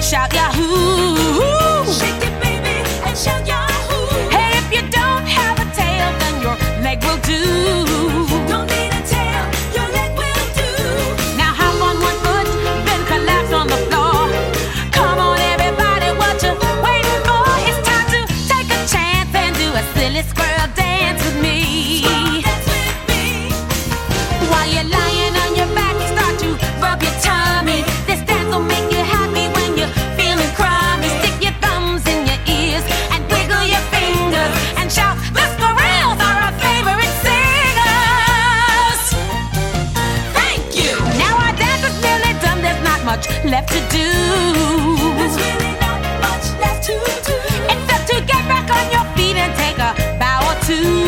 shout Yahoo! Shake it, baby, and shout Yahoo! much left to do. There's really not much left to do. Except to get back on your feet and take a bow or two.